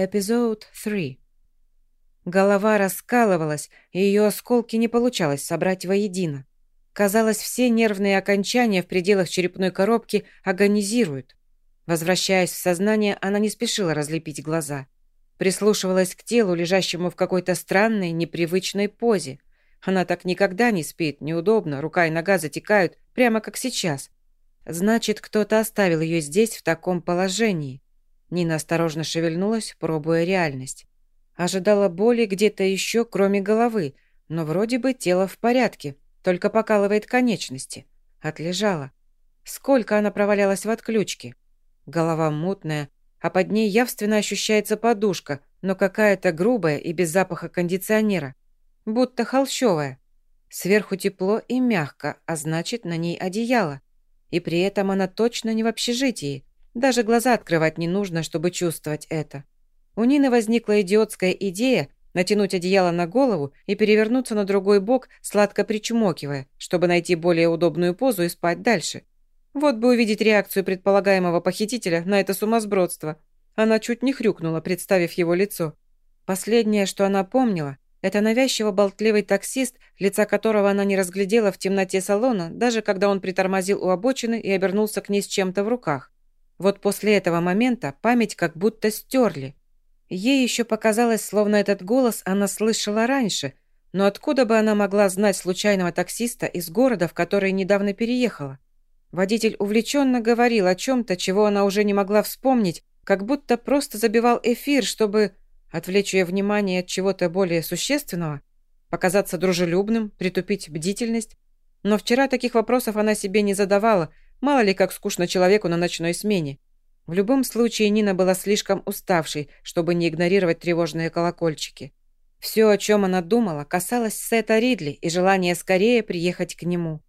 Эпизод 3. Голова раскалывалась, и ее осколки не получалось собрать воедино. Казалось, все нервные окончания в пределах черепной коробки агонизируют. Возвращаясь в сознание, она не спешила разлепить глаза. Прислушивалась к телу, лежащему в какой-то странной, непривычной позе. Она так никогда не спит, неудобно, рука и нога затекают, прямо как сейчас. Значит, кто-то оставил ее здесь в таком положении. Нина осторожно шевельнулась, пробуя реальность. Ожидала боли где-то еще, кроме головы, но вроде бы тело в порядке, только покалывает конечности. Отлежала. Сколько она провалялась в отключке? Голова мутная, а под ней явственно ощущается подушка, но какая-то грубая и без запаха кондиционера. Будто холщовая. Сверху тепло и мягко, а значит, на ней одеяло. И при этом она точно не в общежитии. Даже глаза открывать не нужно, чтобы чувствовать это. У Нины возникла идиотская идея натянуть одеяло на голову и перевернуться на другой бок, сладко причмокивая, чтобы найти более удобную позу и спать дальше. Вот бы увидеть реакцию предполагаемого похитителя на это сумасбродство. Она чуть не хрюкнула, представив его лицо. Последнее, что она помнила, это навязчиво болтливый таксист, лица которого она не разглядела в темноте салона, даже когда он притормозил у обочины и обернулся к ней с чем-то в руках. Вот после этого момента память как будто стерли. Ей еще показалось, словно этот голос она слышала раньше, но откуда бы она могла знать случайного таксиста из города, в который недавно переехала? Водитель увлеченно говорил о чем-то, чего она уже не могла вспомнить, как будто просто забивал эфир, чтобы отвлечь ее внимание от чего-то более существенного, показаться дружелюбным, притупить бдительность. Но вчера таких вопросов она себе не задавала – Мало ли, как скучно человеку на ночной смене. В любом случае, Нина была слишком уставшей, чтобы не игнорировать тревожные колокольчики. Все, о чем она думала, касалось Сета Ридли и желания скорее приехать к нему.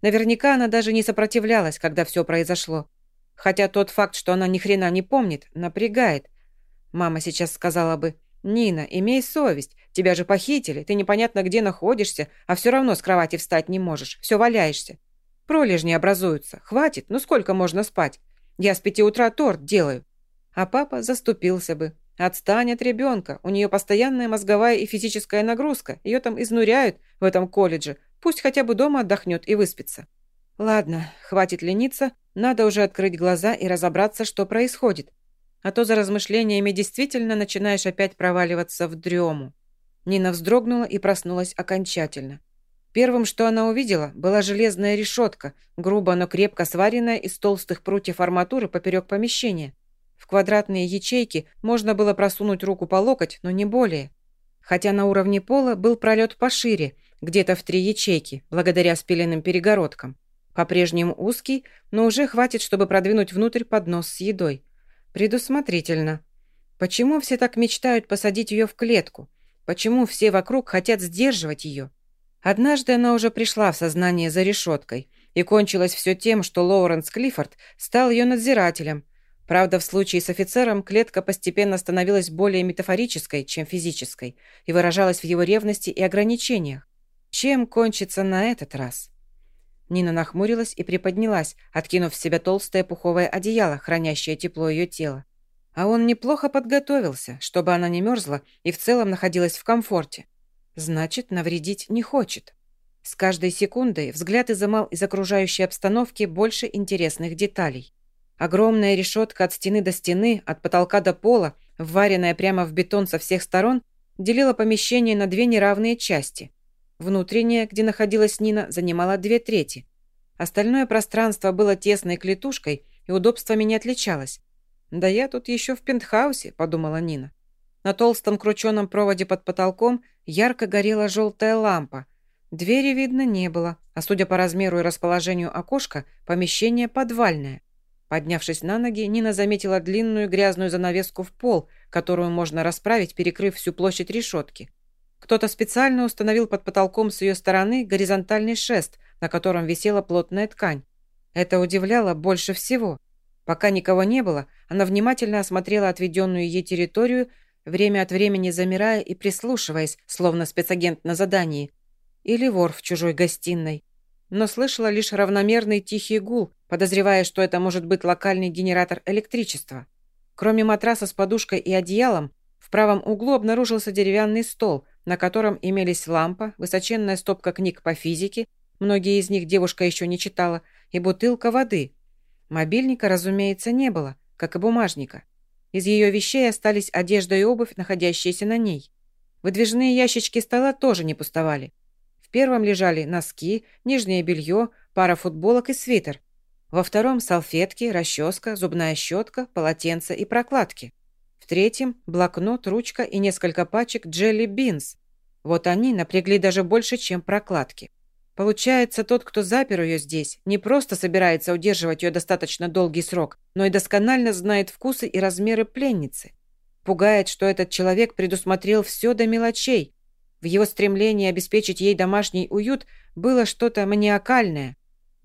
Наверняка она даже не сопротивлялась, когда все произошло. Хотя тот факт, что она ни хрена не помнит, напрягает. Мама сейчас сказала бы, «Нина, имей совесть, тебя же похитили, ты непонятно где находишься, а все равно с кровати встать не можешь, все валяешься. Пролежни образуются. Хватит, ну сколько можно спать? Я с пяти утра торт делаю. А папа заступился бы. Отстань от ребенка. У нее постоянная мозговая и физическая нагрузка. Ее там изнуряют в этом колледже. Пусть хотя бы дома отдохнет и выспится. Ладно, хватит лениться. Надо уже открыть глаза и разобраться, что происходит. А то за размышлениями действительно начинаешь опять проваливаться в дрему. Нина вздрогнула и проснулась окончательно. Первым, что она увидела, была железная решетка, грубо, но крепко сваренная из толстых прутьев арматуры поперек помещения. В квадратные ячейки можно было просунуть руку по локоть, но не более. Хотя на уровне пола был пролет пошире, где-то в три ячейки, благодаря спиленным перегородкам. По-прежнему узкий, но уже хватит, чтобы продвинуть внутрь поднос с едой. Предусмотрительно. Почему все так мечтают посадить ее в клетку? Почему все вокруг хотят сдерживать ее? Однажды она уже пришла в сознание за решеткой, и кончилось все тем, что Лоуренс Клиффорд стал ее надзирателем. Правда, в случае с офицером клетка постепенно становилась более метафорической, чем физической, и выражалась в его ревности и ограничениях. Чем кончится на этот раз? Нина нахмурилась и приподнялась, откинув в себя толстое пуховое одеяло, хранящее тепло ее тела. А он неплохо подготовился, чтобы она не мерзла и в целом находилась в комфорте. Значит, навредить не хочет. С каждой секундой взгляд изымал из окружающей обстановки больше интересных деталей. Огромная решетка от стены до стены, от потолка до пола, вваренная прямо в бетон со всех сторон, делила помещение на две неравные части. Внутренняя, где находилась Нина, занимала две трети. Остальное пространство было тесной клетушкой и удобствами не отличалось. «Да я тут еще в пентхаусе», — подумала Нина. На толстом крученом проводе под потолком ярко горела желтая лампа. Двери видно не было, а судя по размеру и расположению окошка, помещение подвальное. Поднявшись на ноги, Нина заметила длинную грязную занавеску в пол, которую можно расправить, перекрыв всю площадь решетки. Кто-то специально установил под потолком с ее стороны горизонтальный шест, на котором висела плотная ткань. Это удивляло больше всего. Пока никого не было, она внимательно осмотрела отведенную ей территорию время от времени замирая и прислушиваясь, словно спецагент на задании, или вор в чужой гостиной. Но слышала лишь равномерный тихий гул, подозревая, что это может быть локальный генератор электричества. Кроме матраса с подушкой и одеялом, В правом углу обнаружился деревянный стол, на котором имелись лампа, высоченная стопка книг по физике, многие из них девушка еще не читала, и бутылка воды. Мобильника, разумеется, не было, как и бумажника. Из ее вещей остались одежда и обувь, находящиеся на ней. Выдвижные ящички стола тоже не пустовали. В первом лежали носки, нижнее белье, пара футболок и свитер. Во втором – салфетки, расческа, зубная щетка, полотенце и прокладки. В третьем – блокнот, ручка и несколько пачек Beans. Вот они напрягли даже больше, чем прокладки. Получается, тот, кто запер ее здесь, не просто собирается удерживать ее достаточно долгий срок, но и досконально знает вкусы и размеры пленницы. Пугает, что этот человек предусмотрел все до мелочей. В его стремлении обеспечить ей домашний уют было что-то маниакальное.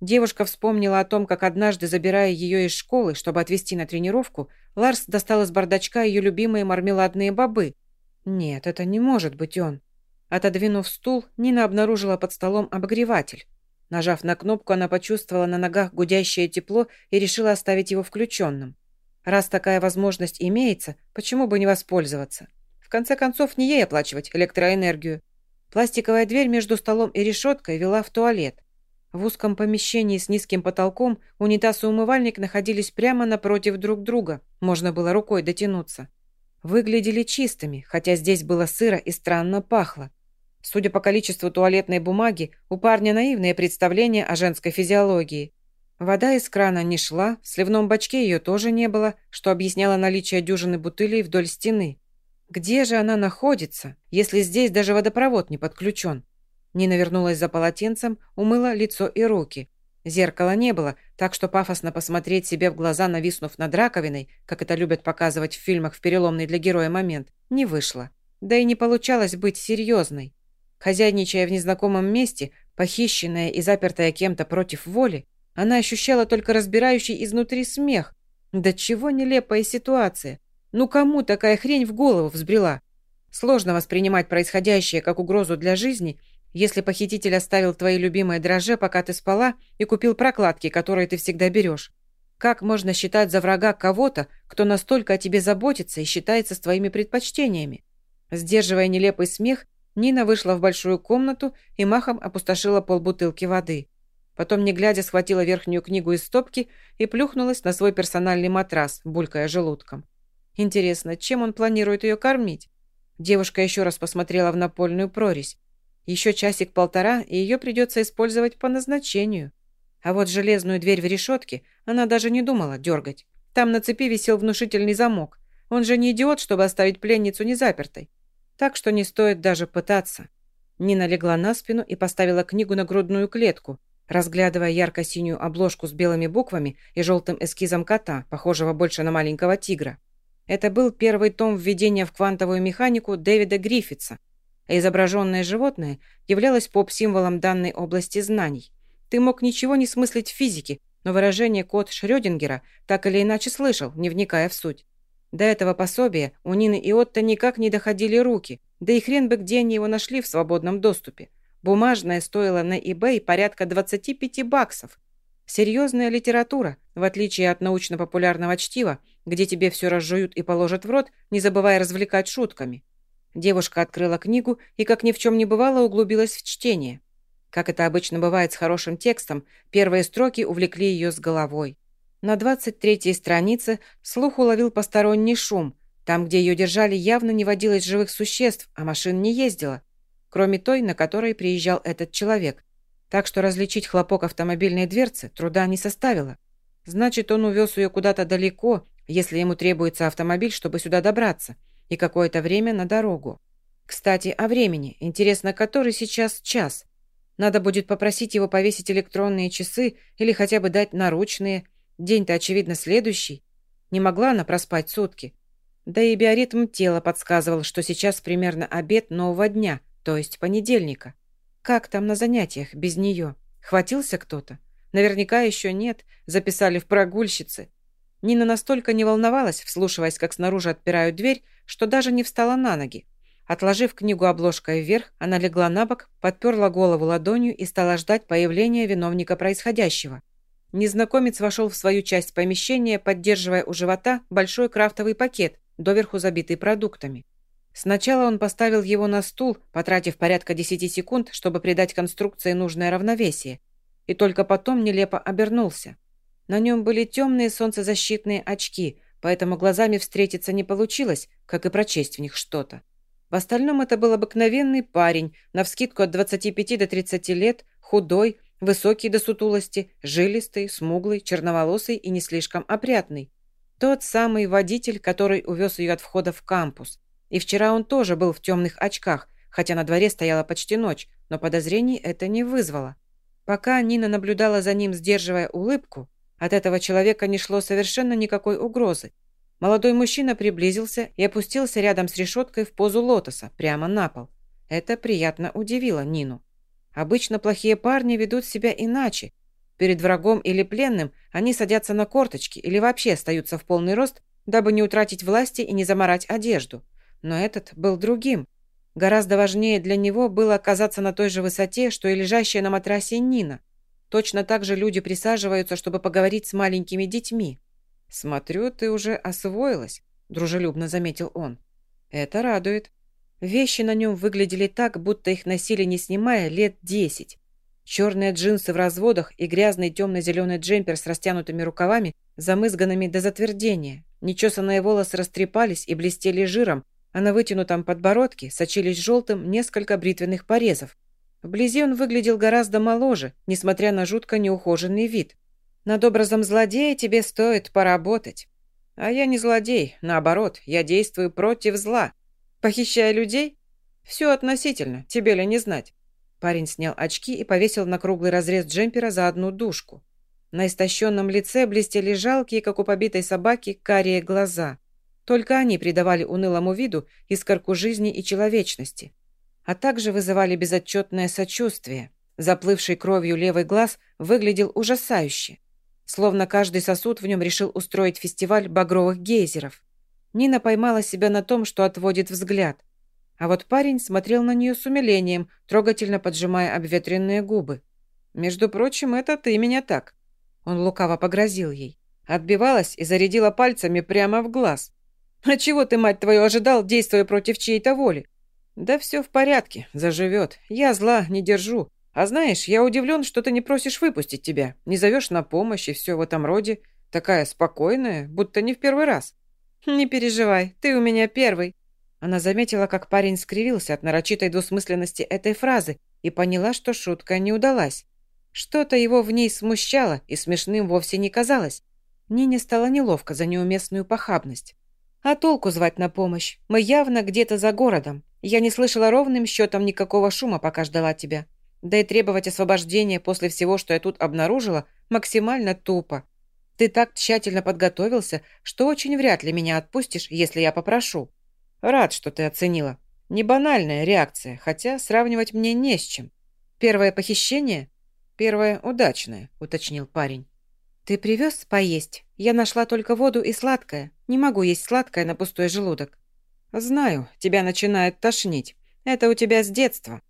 Девушка вспомнила о том, как однажды, забирая ее из школы, чтобы отвезти на тренировку, Ларс достал из бардачка ее любимые мармеладные бобы. Нет, это не может быть он. Отодвинув стул, Нина обнаружила под столом обогреватель. Нажав на кнопку, она почувствовала на ногах гудящее тепло и решила оставить его включенным. Раз такая возможность имеется, почему бы не воспользоваться? В конце концов, не ей оплачивать электроэнергию. Пластиковая дверь между столом и решеткой вела в туалет. В узком помещении с низким потолком унитаз и умывальник находились прямо напротив друг друга. Можно было рукой дотянуться. Выглядели чистыми, хотя здесь было сыро и странно пахло. Судя по количеству туалетной бумаги, у парня наивное представление о женской физиологии. Вода из крана не шла, в сливном бачке ее тоже не было, что объясняло наличие дюжины бутылей вдоль стены. Где же она находится, если здесь даже водопровод не подключен? Нина вернулась за полотенцем, умыла лицо и руки. Зеркала не было, так что пафосно посмотреть себе в глаза, нависнув над раковиной, как это любят показывать в фильмах в переломный для героя момент, не вышло. Да и не получалось быть серьезной. Хозяйничая в незнакомом месте, похищенная и запертая кем-то против воли, она ощущала только разбирающий изнутри смех. Да чего нелепая ситуация. Ну кому такая хрень в голову взбрела? Сложно воспринимать происходящее как угрозу для жизни, если похититель оставил твои любимые дрожжи, пока ты спала, и купил прокладки, которые ты всегда берешь. Как можно считать за врага кого-то, кто настолько о тебе заботится и считается с твоими предпочтениями? Сдерживая нелепый смех, Нина вышла в большую комнату и махом опустошила полбутылки воды. Потом, не глядя, схватила верхнюю книгу из стопки и плюхнулась на свой персональный матрас, булькая желудком. Интересно, чем он планирует ее кормить? Девушка еще раз посмотрела в напольную прорезь. Еще часик-полтора, и ее придется использовать по назначению. А вот железную дверь в решетке она даже не думала дергать. Там на цепи висел внушительный замок. Он же не идиот, чтобы оставить пленницу незапертой так что не стоит даже пытаться. Нина легла на спину и поставила книгу на грудную клетку, разглядывая ярко-синюю обложку с белыми буквами и желтым эскизом кота, похожего больше на маленького тигра. Это был первый том введения в квантовую механику Дэвида Гриффитса, а изображенное животное являлось поп-символом данной области знаний. Ты мог ничего не смыслить в физике, но выражение «код Шрёдингера» так или иначе слышал, не вникая в суть. До этого пособия у Нины и Отто никак не доходили руки, да и хрен бы где они его нашли в свободном доступе. Бумажное стоило на eBay порядка 25 баксов. Серьезная литература, в отличие от научно-популярного чтива, где тебе все разжуют и положат в рот, не забывая развлекать шутками. Девушка открыла книгу и, как ни в чем не бывало, углубилась в чтение. Как это обычно бывает с хорошим текстом, первые строки увлекли ее с головой. На 23-й странице слух уловил посторонний шум. Там, где ее держали, явно не водилось живых существ, а машин не ездила, кроме той, на которой приезжал этот человек. Так что различить хлопок автомобильной дверцы труда не составило. Значит, он увез ее куда-то далеко, если ему требуется автомобиль, чтобы сюда добраться, и какое-то время на дорогу. Кстати, о времени. Интересно, который сейчас час? Надо будет попросить его повесить электронные часы или хотя бы дать наручные – День-то, очевидно, следующий. Не могла она проспать сутки. Да и биоритм тела подсказывал, что сейчас примерно обед нового дня, то есть понедельника. Как там на занятиях без нее? Хватился кто-то? Наверняка еще нет, записали в прогульщицы. Нина настолько не волновалась, вслушиваясь, как снаружи отпирают дверь, что даже не встала на ноги. Отложив книгу обложкой вверх, она легла на бок, подперла голову ладонью и стала ждать появления виновника происходящего. Незнакомец вошел в свою часть помещения, поддерживая у живота большой крафтовый пакет, доверху забитый продуктами. Сначала он поставил его на стул, потратив порядка 10 секунд, чтобы придать конструкции нужное равновесие, и только потом нелепо обернулся. На нем были темные солнцезащитные очки, поэтому глазами встретиться не получилось, как и прочесть в них что-то. В остальном это был обыкновенный парень, навскидку от 25 до 30 лет, худой, высокий до сутулости, жилистый, смуглый, черноволосый и не слишком опрятный. Тот самый водитель, который увез ее от входа в кампус. И вчера он тоже был в темных очках, хотя на дворе стояла почти ночь, но подозрений это не вызвало. Пока Нина наблюдала за ним, сдерживая улыбку, от этого человека не шло совершенно никакой угрозы. Молодой мужчина приблизился и опустился рядом с решеткой в позу лотоса, прямо на пол. Это приятно удивило Нину. Обычно плохие парни ведут себя иначе. Перед врагом или пленным они садятся на корточки или вообще остаются в полный рост, дабы не утратить власти и не заморать одежду. Но этот был другим. Гораздо важнее для него было оказаться на той же высоте, что и лежащая на матрасе Нина. Точно так же люди присаживаются, чтобы поговорить с маленькими детьми. «Смотрю, ты уже освоилась», – дружелюбно заметил он. «Это радует. Вещи на нем выглядели так, будто их носили, не снимая, лет десять. Черные джинсы в разводах и грязный темно-зеленый джемпер с растянутыми рукавами, замызганными до затвердения. Нечесанные волосы растрепались и блестели жиром, а на вытянутом подбородке сочились желтым несколько бритвенных порезов. Вблизи он выглядел гораздо моложе, несмотря на жутко неухоженный вид. Над образом злодея тебе стоит поработать. А я не злодей, наоборот, я действую против зла. Похищая людей? Все относительно, тебе ли не знать. Парень снял очки и повесил на круглый разрез джемпера за одну дужку. На истощенном лице блестели жалкие, как у побитой собаки, карие глаза. Только они придавали унылому виду искорку жизни и человечности, а также вызывали безотчетное сочувствие. Заплывший кровью левый глаз выглядел ужасающе словно каждый сосуд в нем решил устроить фестиваль багровых гейзеров. Нина поймала себя на том, что отводит взгляд. А вот парень смотрел на нее с умилением, трогательно поджимая обветренные губы. «Между прочим, это ты меня так». Он лукаво погрозил ей. Отбивалась и зарядила пальцами прямо в глаз. «А чего ты, мать твою, ожидал, действуя против чьей-то воли?» «Да все в порядке, заживет. Я зла не держу. А знаешь, я удивлен, что ты не просишь выпустить тебя, не зовешь на помощь и все в этом роде. Такая спокойная, будто не в первый раз. Не переживай, ты у меня первый. Она заметила, как парень скривился от нарочитой двусмысленности этой фразы и поняла, что шутка не удалась. Что-то его в ней смущало и смешным вовсе не казалось. Нине стало неловко за неуместную похабность. А толку звать на помощь? Мы явно где-то за городом. Я не слышала ровным счетом никакого шума, пока ждала тебя. Да и требовать освобождения после всего, что я тут обнаружила, максимально тупо. Ты так тщательно подготовился, что очень вряд ли меня отпустишь, если я попрошу. Рад, что ты оценила. Не банальная реакция, хотя сравнивать мне не с чем. Первое похищение? Первое удачное, уточнил парень. Ты привез поесть? Я нашла только воду и сладкое. Не могу есть сладкое на пустой желудок. Знаю, тебя начинает тошнить. Это у тебя с детства.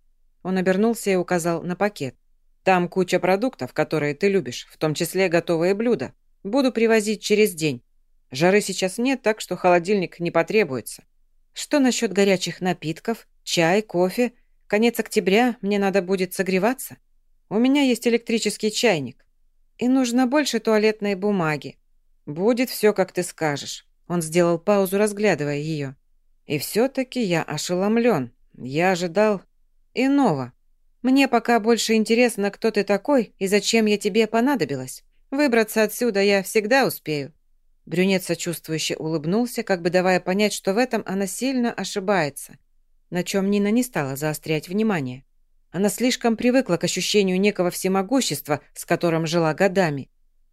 Он обернулся и указал на пакет. «Там куча продуктов, которые ты любишь, в том числе готовые блюда. Буду привозить через день. Жары сейчас нет, так что холодильник не потребуется. Что насчет горячих напитков? Чай, кофе? Конец октября, мне надо будет согреваться. У меня есть электрический чайник. И нужно больше туалетной бумаги. Будет все, как ты скажешь». Он сделал паузу, разглядывая ее. «И все-таки я ошеломлен. Я ожидал иного. Мне пока больше интересно, кто ты такой и зачем я тебе понадобилась. Выбраться отсюда я всегда успею». Брюнет сочувствующе улыбнулся, как бы давая понять, что в этом она сильно ошибается, на чем Нина не стала заострять внимание. Она слишком привыкла к ощущению некого всемогущества, с которым жила годами.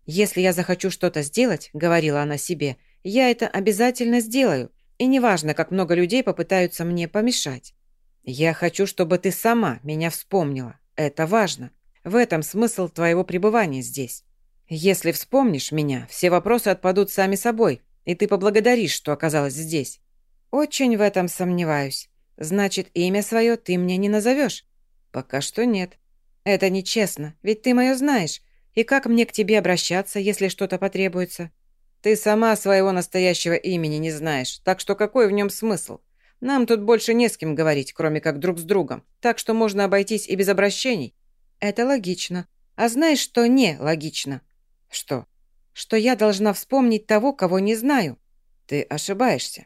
«Если я захочу что-то сделать», — говорила она себе, — «я это обязательно сделаю, и неважно, как много людей попытаются мне помешать». «Я хочу, чтобы ты сама меня вспомнила. Это важно. В этом смысл твоего пребывания здесь. Если вспомнишь меня, все вопросы отпадут сами собой, и ты поблагодаришь, что оказалась здесь». «Очень в этом сомневаюсь. Значит, имя свое ты мне не назовешь?» «Пока что нет». «Это нечестно, ведь ты мое знаешь. И как мне к тебе обращаться, если что-то потребуется?» «Ты сама своего настоящего имени не знаешь, так что какой в нем смысл? Нам тут больше не с кем говорить, кроме как друг с другом, так что можно обойтись и без обращений. Это логично. А знаешь, что не логично? Что? Что я должна вспомнить того, кого не знаю. Ты ошибаешься.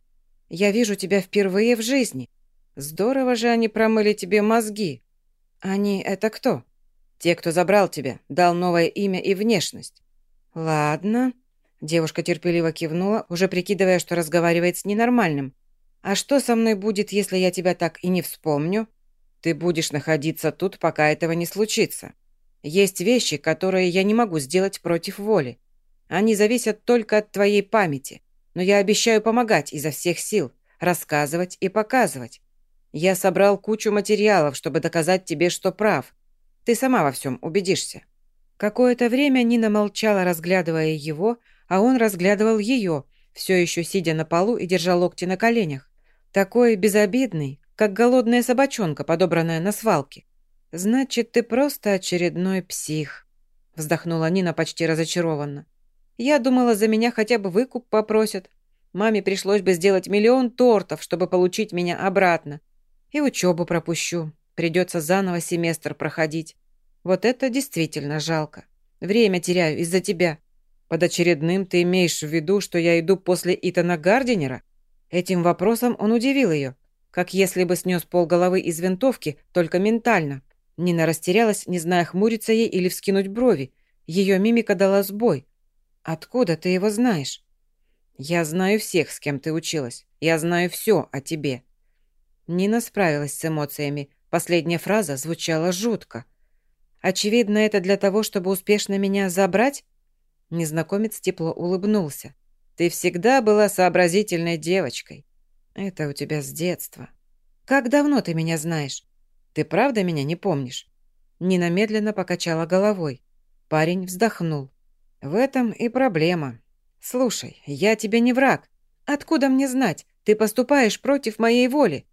Я вижу тебя впервые в жизни. Здорово же они промыли тебе мозги. Они — это кто? Те, кто забрал тебя, дал новое имя и внешность. Ладно. Девушка терпеливо кивнула, уже прикидывая, что разговаривает с ненормальным. А что со мной будет, если я тебя так и не вспомню? Ты будешь находиться тут, пока этого не случится. Есть вещи, которые я не могу сделать против воли. Они зависят только от твоей памяти. Но я обещаю помогать изо всех сил, рассказывать и показывать. Я собрал кучу материалов, чтобы доказать тебе, что прав. Ты сама во всем убедишься». Какое-то время Нина молчала, разглядывая его, а он разглядывал ее, все еще сидя на полу и держа локти на коленях. Такой безобидный, как голодная собачонка, подобранная на свалке. «Значит, ты просто очередной псих», — вздохнула Нина почти разочарованно. Я думала, за меня хотя бы выкуп попросят. Маме пришлось бы сделать миллион тортов, чтобы получить меня обратно. И учебу пропущу. Придется заново семестр проходить. Вот это действительно жалко. Время теряю из-за тебя. Под очередным ты имеешь в виду, что я иду после Итана Гардинера? Этим вопросом он удивил ее, как если бы снес полголовы из винтовки, только ментально. Нина растерялась, не зная, хмуриться ей или вскинуть брови. Ее мимика дала сбой. «Откуда ты его знаешь?» «Я знаю всех, с кем ты училась. Я знаю все о тебе». Нина справилась с эмоциями. Последняя фраза звучала жутко. «Очевидно, это для того, чтобы успешно меня забрать?» Незнакомец тепло улыбнулся. «Ты всегда была сообразительной девочкой. Это у тебя с детства. Как давно ты меня знаешь? Ты правда меня не помнишь?» Нина медленно покачала головой. Парень вздохнул. В этом и проблема. Слушай, я тебе не враг. Откуда мне знать? Ты поступаешь против моей воли.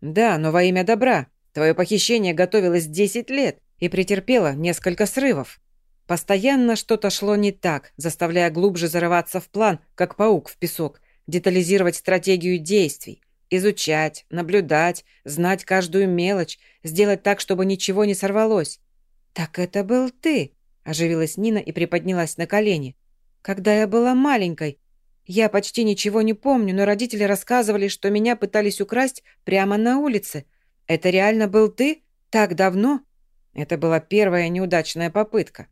Да, но во имя добра. Твое похищение готовилось 10 лет и претерпело несколько срывов. Постоянно что-то шло не так, заставляя глубже зарываться в план, как паук в песок, детализировать стратегию действий, изучать, наблюдать, знать каждую мелочь, сделать так, чтобы ничего не сорвалось. «Так это был ты!» Оживилась Нина и приподнялась на колени. «Когда я была маленькой, я почти ничего не помню, но родители рассказывали, что меня пытались украсть прямо на улице. Это реально был ты? Так давно?» Это была первая неудачная попытка.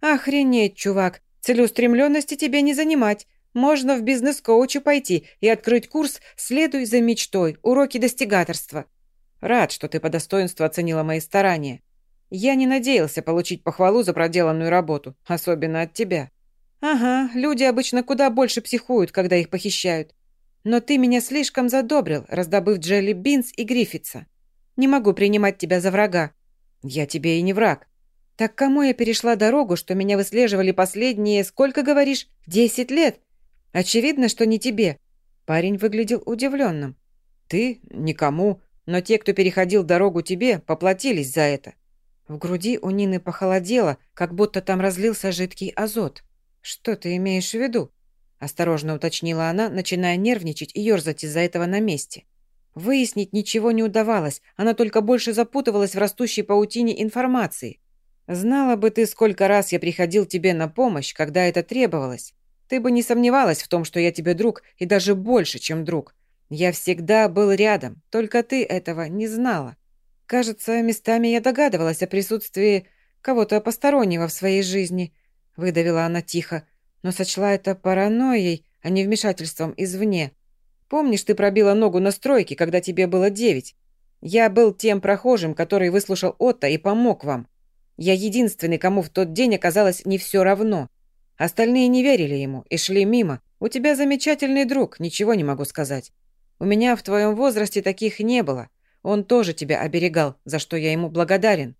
«Охренеть, чувак! Целеустремленности тебе не занимать. Можно в бизнес-коуче пойти и открыть курс «Следуй за мечтой. Уроки достигаторства». Рад, что ты по достоинству оценила мои старания. Я не надеялся получить похвалу за проделанную работу, особенно от тебя. Ага, люди обычно куда больше психуют, когда их похищают. Но ты меня слишком задобрил, раздобыв Джелли Бинс и Гриффитса. Не могу принимать тебя за врага. Я тебе и не враг. Так кому я перешла дорогу, что меня выслеживали последние, сколько говоришь, десять лет? Очевидно, что не тебе. Парень выглядел удивленным. Ты? Никому. Но те, кто переходил дорогу тебе, поплатились за это. В груди у Нины похолодело, как будто там разлился жидкий азот. «Что ты имеешь в виду?» Осторожно уточнила она, начиная нервничать и ерзать из-за этого на месте. Выяснить ничего не удавалось, она только больше запутывалась в растущей паутине информации. «Знала бы ты, сколько раз я приходил тебе на помощь, когда это требовалось. Ты бы не сомневалась в том, что я тебе друг, и даже больше, чем друг. Я всегда был рядом, только ты этого не знала. Кажется, местами я догадывалась о присутствии кого-то постороннего в своей жизни, выдавила она тихо, но сочла это паранойей, а не вмешательством извне. Помнишь, ты пробила ногу на стройке, когда тебе было девять? Я был тем прохожим, который выслушал Отто и помог вам. Я единственный, кому в тот день оказалось не все равно. Остальные не верили ему и шли мимо. У тебя замечательный друг, ничего не могу сказать. У меня в твоем возрасте таких не было. Он тоже тебя оберегал, за что я ему благодарен.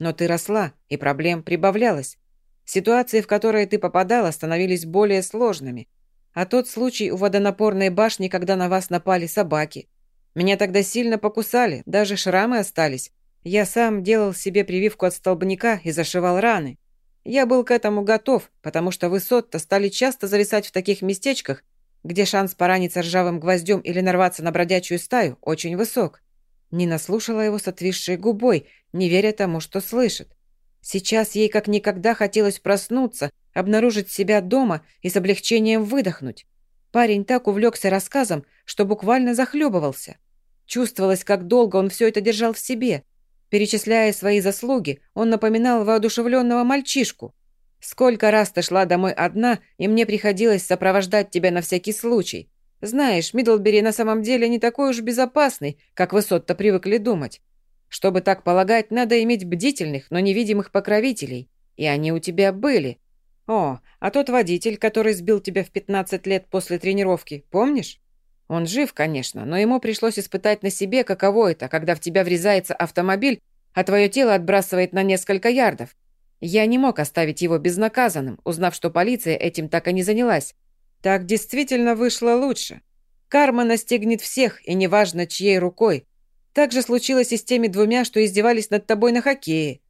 Но ты росла, и проблем прибавлялось. Ситуации, в которые ты попадала, становились более сложными. А тот случай у водонапорной башни, когда на вас напали собаки. Меня тогда сильно покусали, даже шрамы остались. Я сам делал себе прививку от столбняка и зашивал раны. Я был к этому готов, потому что высот-то стали часто зависать в таких местечках, где шанс пораниться ржавым гвоздем или нарваться на бродячую стаю очень высок. Нина слушала его с отвисшей губой, не веря тому, что слышит. Сейчас ей как никогда хотелось проснуться, обнаружить себя дома и с облегчением выдохнуть. Парень так увлекся рассказом, что буквально захлебывался. Чувствовалось, как долго он все это держал в себе. Перечисляя свои заслуги, он напоминал воодушевленного мальчишку. «Сколько раз ты шла домой одна, и мне приходилось сопровождать тебя на всякий случай. Знаешь, Мидлбери на самом деле не такой уж безопасный, как высот-то привыкли думать. Чтобы так полагать, надо иметь бдительных, но невидимых покровителей. И они у тебя были. О, а тот водитель, который сбил тебя в 15 лет после тренировки, помнишь? Он жив, конечно, но ему пришлось испытать на себе, каково это, когда в тебя врезается автомобиль, а твое тело отбрасывает на несколько ярдов. Я не мог оставить его безнаказанным, узнав, что полиция этим так и не занялась. Так действительно вышло лучше. Карма настигнет всех, и неважно, чьей рукой. Так же случилось и с теми двумя, что издевались над тобой на хоккее.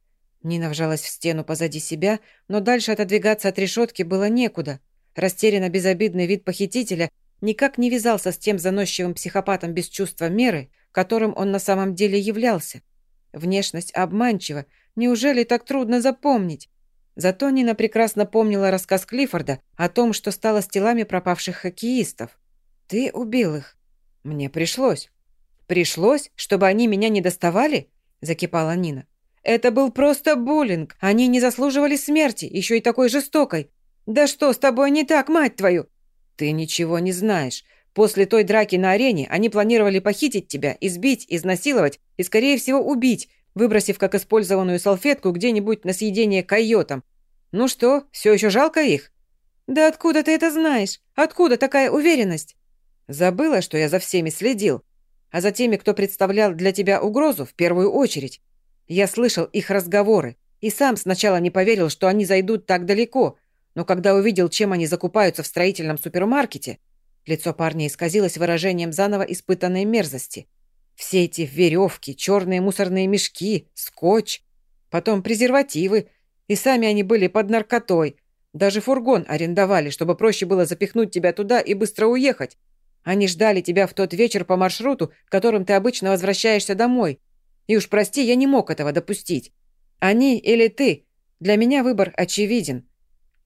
Нина вжалась в стену позади себя, но дальше отодвигаться от решетки было некуда. Растерянно безобидный вид похитителя никак не вязался с тем заносчивым психопатом без чувства меры, которым он на самом деле являлся. Внешность обманчива. Неужели так трудно запомнить? Зато Нина прекрасно помнила рассказ Клиффорда о том, что стало с телами пропавших хоккеистов. «Ты убил их». «Мне пришлось». «Пришлось, чтобы они меня не доставали?» – закипала Нина. «Это был просто буллинг. Они не заслуживали смерти, еще и такой жестокой. Да что с тобой не так, мать твою?» «Ты ничего не знаешь. После той драки на арене они планировали похитить тебя, избить, изнасиловать и, скорее всего, убить, выбросив как использованную салфетку где-нибудь на съедение койотам. Ну что, все еще жалко их?» «Да откуда ты это знаешь? Откуда такая уверенность?» «Забыла, что я за всеми следил. А за теми, кто представлял для тебя угрозу, в первую очередь. Я слышал их разговоры и сам сначала не поверил, что они зайдут так далеко, но когда увидел, чем они закупаются в строительном супермаркете, лицо парня исказилось выражением заново испытанной мерзости. Все эти веревки, черные мусорные мешки, скотч, потом презервативы, и сами они были под наркотой. Даже фургон арендовали, чтобы проще было запихнуть тебя туда и быстро уехать. Они ждали тебя в тот вечер по маршруту, которым ты обычно возвращаешься домой. И уж прости, я не мог этого допустить. Они или ты. Для меня выбор очевиден.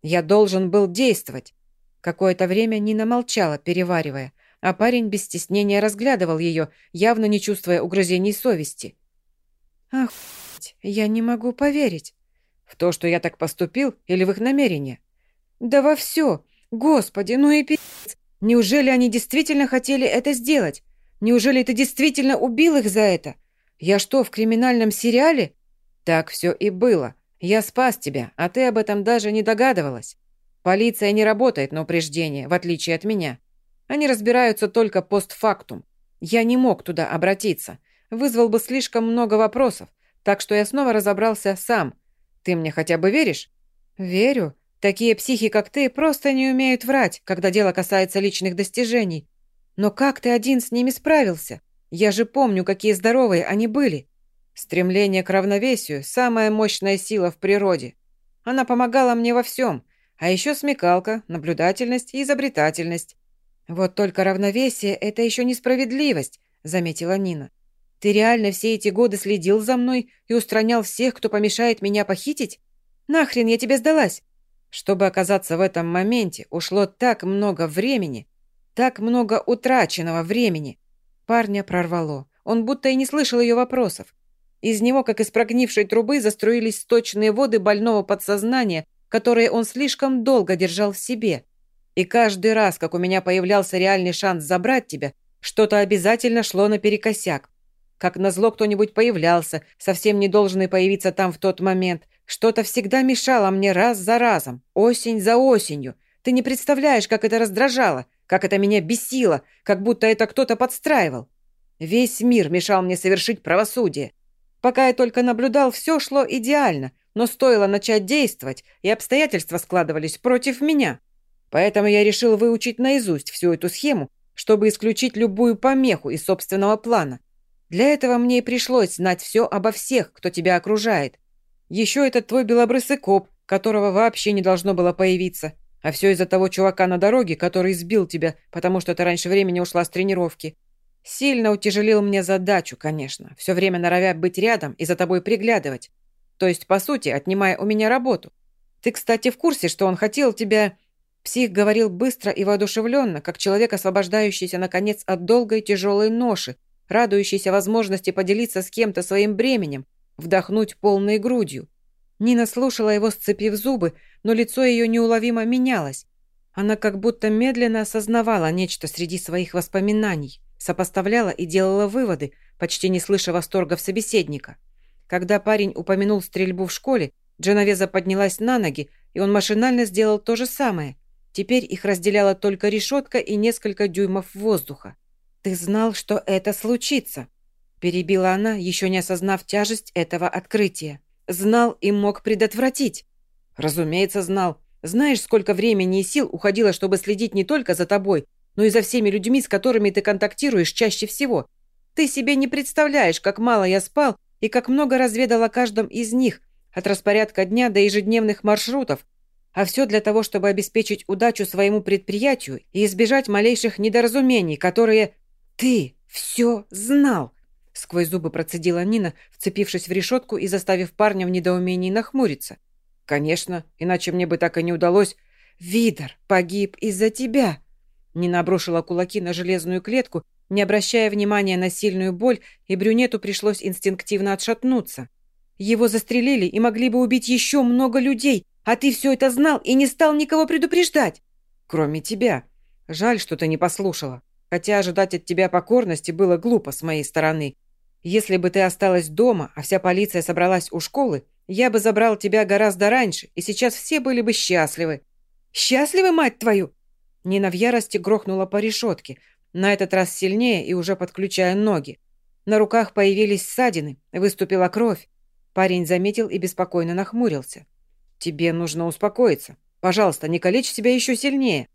Я должен был действовать. Какое-то время Нина молчала, переваривая, а парень без стеснения разглядывал ее, явно не чувствуя угрызений совести. «Ах, я не могу поверить. В то, что я так поступил, или в их намерение? Да во все. Господи, ну и пи***ц. Неужели они действительно хотели это сделать? Неужели ты действительно убил их за это? Я что, в криминальном сериале? Так все и было. Я спас тебя, а ты об этом даже не догадывалась. Полиция не работает на упреждение, в отличие от меня. Они разбираются только постфактум. Я не мог туда обратиться. Вызвал бы слишком много вопросов, так что я снова разобрался сам. Ты мне хотя бы веришь? Верю. Такие психи, как ты, просто не умеют врать, когда дело касается личных достижений. Но как ты один с ними справился? Я же помню, какие здоровые они были. Стремление к равновесию – самая мощная сила в природе. Она помогала мне во всем, а еще смекалка, наблюдательность и изобретательность. Вот только равновесие – это еще несправедливость, заметила Нина. Ты реально все эти годы следил за мной и устранял всех, кто помешает меня похитить? Нахрен я тебе сдалась? Чтобы оказаться в этом моменте, ушло так много времени, так много утраченного времени. Парня прорвало. Он будто и не слышал ее вопросов. Из него, как из прогнившей трубы, заструились сточные воды больного подсознания, которые он слишком долго держал в себе. И каждый раз, как у меня появлялся реальный шанс забрать тебя, что-то обязательно шло наперекосяк. Как назло кто-нибудь появлялся, совсем не должен и появиться там в тот момент. Что-то всегда мешало мне раз за разом, осень за осенью. Ты не представляешь, как это раздражало, как это меня бесило, как будто это кто-то подстраивал. Весь мир мешал мне совершить правосудие. Пока я только наблюдал, все шло идеально, но стоило начать действовать, и обстоятельства складывались против меня. Поэтому я решил выучить наизусть всю эту схему, чтобы исключить любую помеху из собственного плана. Для этого мне и пришлось знать все обо всех, кто тебя окружает. Еще этот твой белобрысый коп, которого вообще не должно было появиться. А все из-за того чувака на дороге, который сбил тебя, потому что ты раньше времени ушла с тренировки. Сильно утяжелил мне задачу, конечно, все время норовя быть рядом и за тобой приглядывать. То есть, по сути, отнимая у меня работу. Ты, кстати, в курсе, что он хотел тебя...» Псих говорил быстро и воодушевленно, как человек, освобождающийся, наконец, от долгой тяжелой ноши, радующийся возможности поделиться с кем-то своим бременем, вдохнуть полной грудью. Нина слушала его, сцепив зубы, но лицо ее неуловимо менялось. Она как будто медленно осознавала нечто среди своих воспоминаний, сопоставляла и делала выводы, почти не слыша восторгов собеседника. Когда парень упомянул стрельбу в школе, Дженовеза поднялась на ноги, и он машинально сделал то же самое. Теперь их разделяла только решетка и несколько дюймов воздуха. «Ты знал, что это случится», – перебила она, еще не осознав тяжесть этого открытия. «Знал и мог предотвратить». «Разумеется, знал. Знаешь, сколько времени и сил уходило, чтобы следить не только за тобой, но и за всеми людьми, с которыми ты контактируешь чаще всего. Ты себе не представляешь, как мало я спал и как много разведал о каждом из них, от распорядка дня до ежедневных маршрутов, а все для того, чтобы обеспечить удачу своему предприятию и избежать малейших недоразумений, которые «Ты все знал!» Сквозь зубы процедила Нина, вцепившись в решетку и заставив парня в недоумении нахмуриться. «Конечно, иначе мне бы так и не удалось. Видер погиб из-за тебя!» Нина обрушила кулаки на железную клетку, не обращая внимания на сильную боль, и брюнету пришлось инстинктивно отшатнуться. «Его застрелили и могли бы убить еще много людей, а ты все это знал и не стал никого предупреждать!» «Кроме тебя. Жаль, что ты не послушала хотя ожидать от тебя покорности было глупо с моей стороны. Если бы ты осталась дома, а вся полиция собралась у школы, я бы забрал тебя гораздо раньше, и сейчас все были бы счастливы». «Счастливы, мать твою?» Нина в ярости грохнула по решетке, на этот раз сильнее и уже подключая ноги. На руках появились ссадины, выступила кровь. Парень заметил и беспокойно нахмурился. «Тебе нужно успокоиться. Пожалуйста, не калечь себя еще сильнее».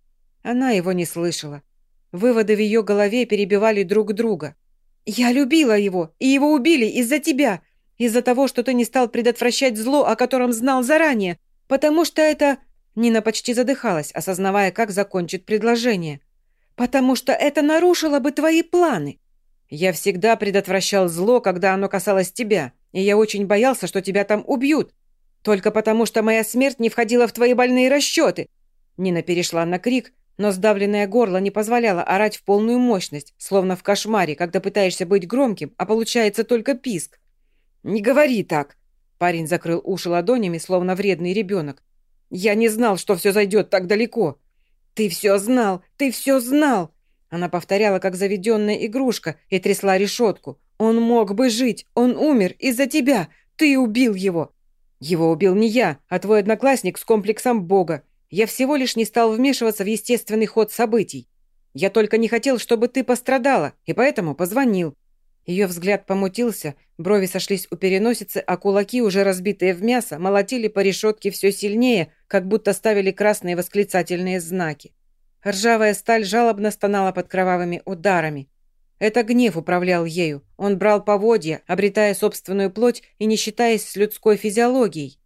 Она его не слышала. Выводы в ее голове перебивали друг друга. «Я любила его, и его убили из-за тебя, из-за того, что ты не стал предотвращать зло, о котором знал заранее, потому что это...» Нина почти задыхалась, осознавая, как закончит предложение. «Потому что это нарушило бы твои планы». «Я всегда предотвращал зло, когда оно касалось тебя, и я очень боялся, что тебя там убьют. Только потому, что моя смерть не входила в твои больные расчеты». Нина перешла на крик, но сдавленное горло не позволяло орать в полную мощность, словно в кошмаре, когда пытаешься быть громким, а получается только писк. «Не говори так!» Парень закрыл уши ладонями, словно вредный ребенок. «Я не знал, что все зайдет так далеко!» «Ты все знал! Ты все знал!» Она повторяла, как заведенная игрушка, и трясла решетку. «Он мог бы жить! Он умер из-за тебя! Ты убил его!» «Его убил не я, а твой одноклассник с комплексом Бога. Я всего лишь не стал вмешиваться в естественный ход событий. Я только не хотел, чтобы ты пострадала, и поэтому позвонил». Ее взгляд помутился, брови сошлись у переносицы, а кулаки, уже разбитые в мясо, молотили по решетке все сильнее, как будто ставили красные восклицательные знаки. Ржавая сталь жалобно стонала под кровавыми ударами. Это гнев управлял ею. Он брал поводья, обретая собственную плоть и не считаясь с людской физиологией.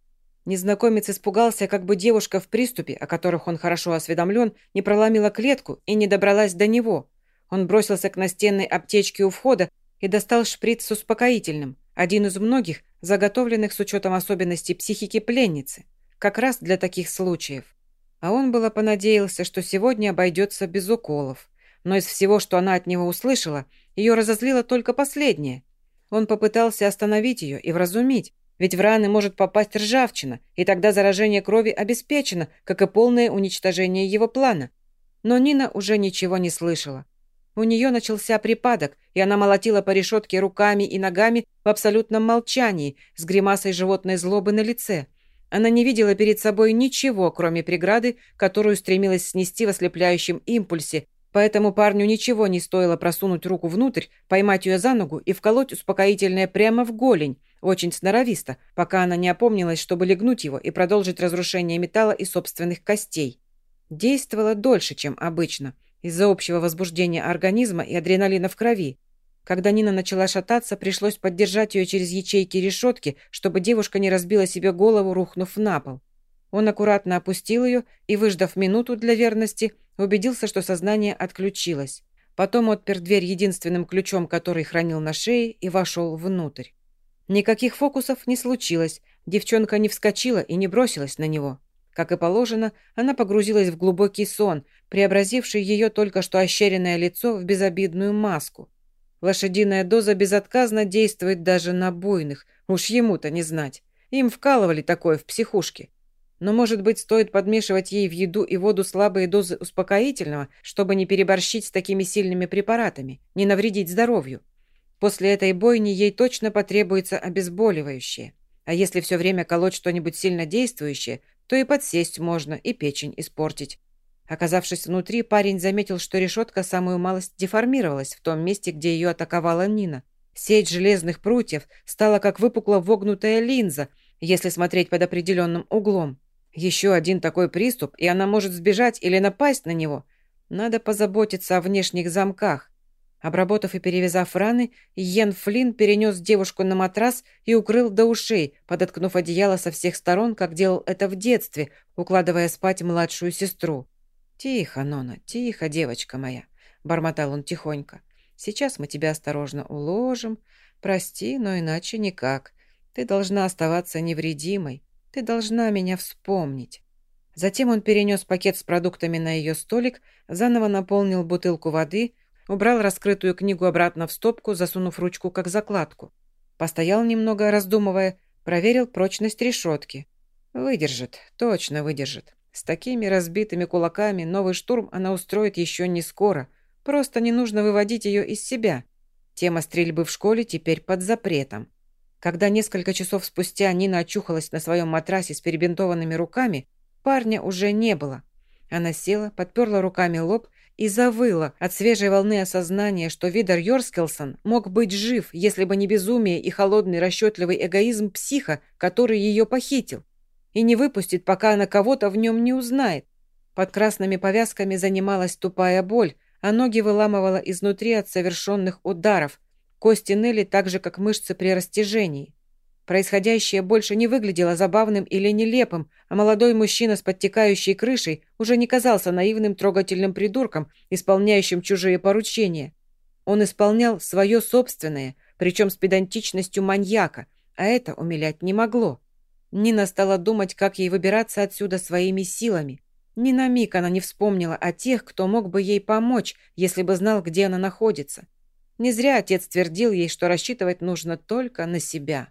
Незнакомец испугался, как бы девушка в приступе, о которых он хорошо осведомлен, не проломила клетку и не добралась до него. Он бросился к настенной аптечке у входа и достал шприц с успокоительным, один из многих, заготовленных с учетом особенностей психики пленницы, как раз для таких случаев. А он было понадеялся, что сегодня обойдется без уколов. Но из всего, что она от него услышала, ее разозлило только последнее. Он попытался остановить ее и вразумить, ведь в раны может попасть ржавчина, и тогда заражение крови обеспечено, как и полное уничтожение его плана. Но Нина уже ничего не слышала. У нее начался припадок, и она молотила по решетке руками и ногами в абсолютном молчании, с гримасой животной злобы на лице. Она не видела перед собой ничего, кроме преграды, которую стремилась снести в ослепляющем импульсе, поэтому парню ничего не стоило просунуть руку внутрь, поймать ее за ногу и вколоть успокоительное прямо в голень, очень сноровисто, пока она не опомнилась, чтобы легнуть его и продолжить разрушение металла и собственных костей. Действовала дольше, чем обычно, из-за общего возбуждения организма и адреналина в крови. Когда Нина начала шататься, пришлось поддержать ее через ячейки решетки, чтобы девушка не разбила себе голову, рухнув на пол. Он аккуратно опустил ее и, выждав минуту для верности, убедился, что сознание отключилось. Потом отпер дверь единственным ключом, который хранил на шее, и вошел внутрь. Никаких фокусов не случилось, девчонка не вскочила и не бросилась на него. Как и положено, она погрузилась в глубокий сон, преобразивший ее только что ощеренное лицо в безобидную маску. Лошадиная доза безотказно действует даже на буйных, уж ему-то не знать. Им вкалывали такое в психушке. Но, может быть, стоит подмешивать ей в еду и воду слабые дозы успокоительного, чтобы не переборщить с такими сильными препаратами, не навредить здоровью. После этой бойни ей точно потребуется обезболивающее. А если все время колоть что-нибудь сильно действующее, то и подсесть можно, и печень испортить. Оказавшись внутри, парень заметил, что решетка самую малость деформировалась в том месте, где ее атаковала Нина. Сеть железных прутьев стала как выпукло вогнутая линза, если смотреть под определенным углом. Еще один такой приступ, и она может сбежать или напасть на него. Надо позаботиться о внешних замках. Обработав и перевязав раны, Йен Флинн перенес девушку на матрас и укрыл до ушей, подоткнув одеяло со всех сторон, как делал это в детстве, укладывая спать младшую сестру. «Тихо, Нона, тихо, девочка моя», — бормотал он тихонько. «Сейчас мы тебя осторожно уложим. Прости, но иначе никак. Ты должна оставаться невредимой. Ты должна меня вспомнить». Затем он перенес пакет с продуктами на ее столик, заново наполнил бутылку воды, убрал раскрытую книгу обратно в стопку, засунув ручку как закладку. Постоял немного, раздумывая, проверил прочность решетки. Выдержит, точно выдержит. С такими разбитыми кулаками новый штурм она устроит еще не скоро. Просто не нужно выводить ее из себя. Тема стрельбы в школе теперь под запретом. Когда несколько часов спустя Нина очухалась на своем матрасе с перебинтованными руками, парня уже не было. Она села, подперла руками лоб и завыла от свежей волны осознания, что Видар Йорскелсон мог быть жив, если бы не безумие и холодный расчетливый эгоизм психа, который ее похитил и не выпустит, пока она кого-то в нем не узнает. Под красными повязками занималась тупая боль, а ноги выламывала изнутри от совершенных ударов. Кости ныли так же, как мышцы при растяжении. Происходящее больше не выглядело забавным или нелепым, а молодой мужчина с подтекающей крышей уже не казался наивным трогательным придурком, исполняющим чужие поручения. Он исполнял свое собственное, причем с педантичностью маньяка, а это умилять не могло. Нина стала думать, как ей выбираться отсюда своими силами. Ни на миг она не вспомнила о тех, кто мог бы ей помочь, если бы знал, где она находится. Не зря отец твердил ей, что рассчитывать нужно только на себя.